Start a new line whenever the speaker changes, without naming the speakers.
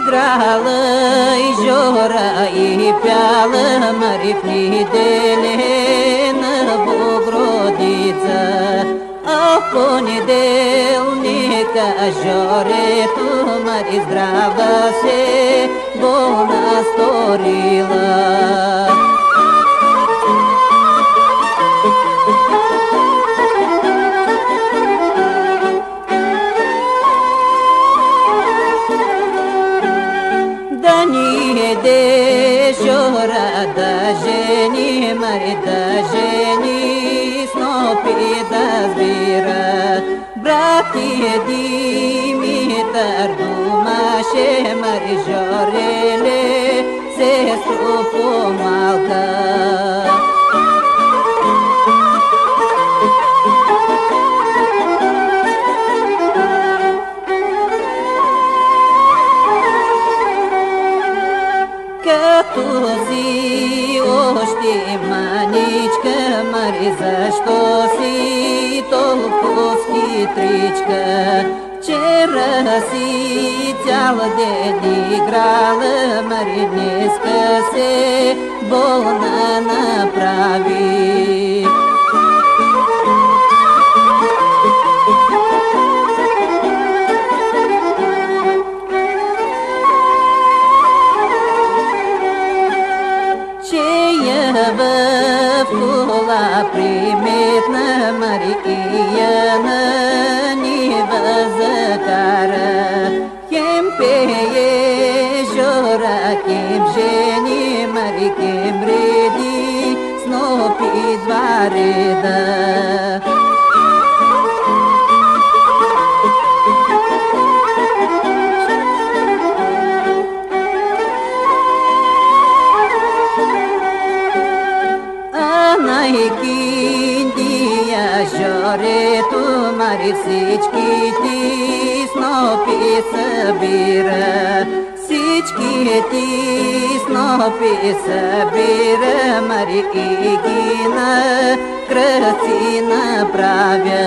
Играла и жора, и пяла Марья Фриделина ажори тумад и здрава се бо насторила да не де шора да жени мари да жени پیداز بیره براتی دیمی تر دوماشه مری جاره لی سیست و فومالکه que tu si hoje Мари, защо си толкова хитричка? Вчера си цял ден играла, Мари, днеска се болна направи. в малоприметна Марияна невозакара. Кем пее жора, кем жени, Мари, кем реди, снопи два ряда. жарето мари всички ти снопи събира. Всички ти снопи събира, мари и ги на кръци направя.